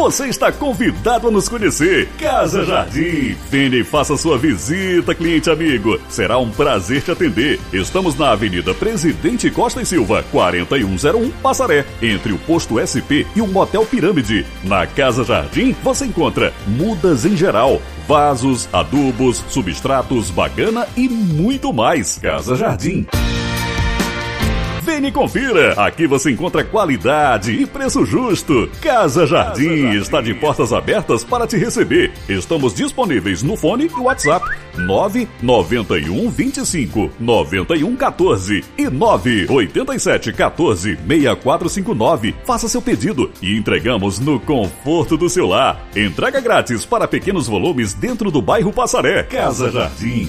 Você está convidado a nos conhecer. Casa Jardim. Venha e faça sua visita, cliente amigo. Será um prazer te atender. Estamos na Avenida Presidente Costa e Silva, 4101 Passaré, entre o posto SP e o Motel Pirâmide. Na Casa Jardim você encontra mudas em geral, vasos, adubos, substratos, bagana e muito mais. Casa Jardim. Vem e confira. Aqui você encontra qualidade e preço justo. Casa Jardim está de portas abertas para te receber. Estamos disponíveis no fone e WhatsApp 991 25 91 14 e 987 14 6459. Faça seu pedido e entregamos no conforto do seu lar. Entrega grátis para pequenos volumes dentro do bairro Passaré. Casa Jardim.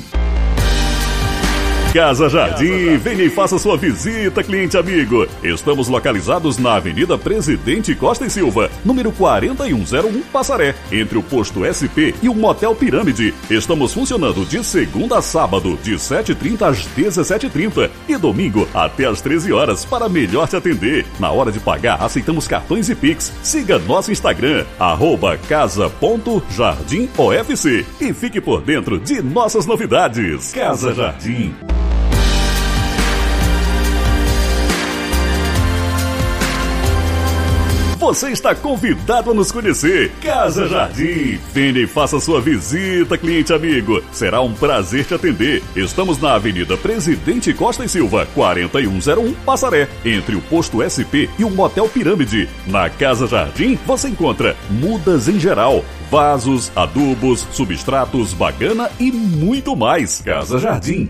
Casa Jardim, venha e faça sua visita, cliente amigo. Estamos localizados na Avenida Presidente Costa e Silva, número 4101 Passaré, entre o posto SP e o Motel Pirâmide. Estamos funcionando de segunda a sábado, de 7h30 às 17h30 e domingo até às 13 horas para melhor te atender. Na hora de pagar, aceitamos cartões e Pix. Siga nosso Instagram, arroba casa.jardimofc e fique por dentro de nossas novidades. Casa Jardim. Você está convidado a nos conhecer. Casa Jardim. Venha e faça sua visita, cliente amigo. Será um prazer te atender. Estamos na Avenida Presidente Costa e Silva, 4101 Passaré, entre o posto SP e o Motel Pirâmide. Na Casa Jardim você encontra mudas em geral, vasos, adubos, substratos, bagana e muito mais. Casa Jardim.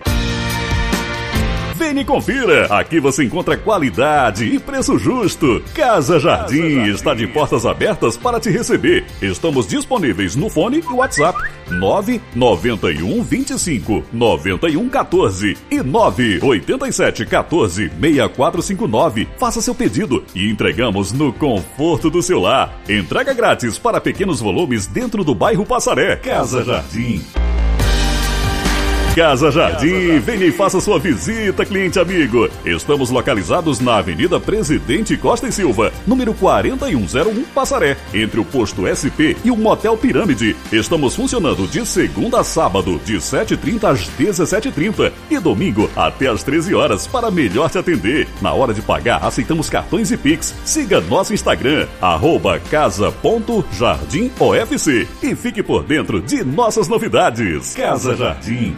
Vem e confira. Aqui você encontra qualidade e preço justo. Casa Jardim está de portas abertas para te receber. Estamos disponíveis no fone e WhatsApp 991 25 91 14 e 987 14 6459. Faça seu pedido e entregamos no conforto do seu lar. Entrega grátis para pequenos volumes dentro do bairro Passaré. Casa Jardim. Casa Jardim, venha e faça sua visita, cliente amigo. Estamos localizados na Avenida Presidente Costa e Silva, número 4101 Passaré, entre o posto SP e o Motel Pirâmide. Estamos funcionando de segunda a sábado, de 7h30 às 17h30 e domingo até às 13 horas para melhor te atender. Na hora de pagar, aceitamos cartões e Pix. Siga nosso Instagram, arroba casa.jardimofc e fique por dentro de nossas novidades. Casa Jardim.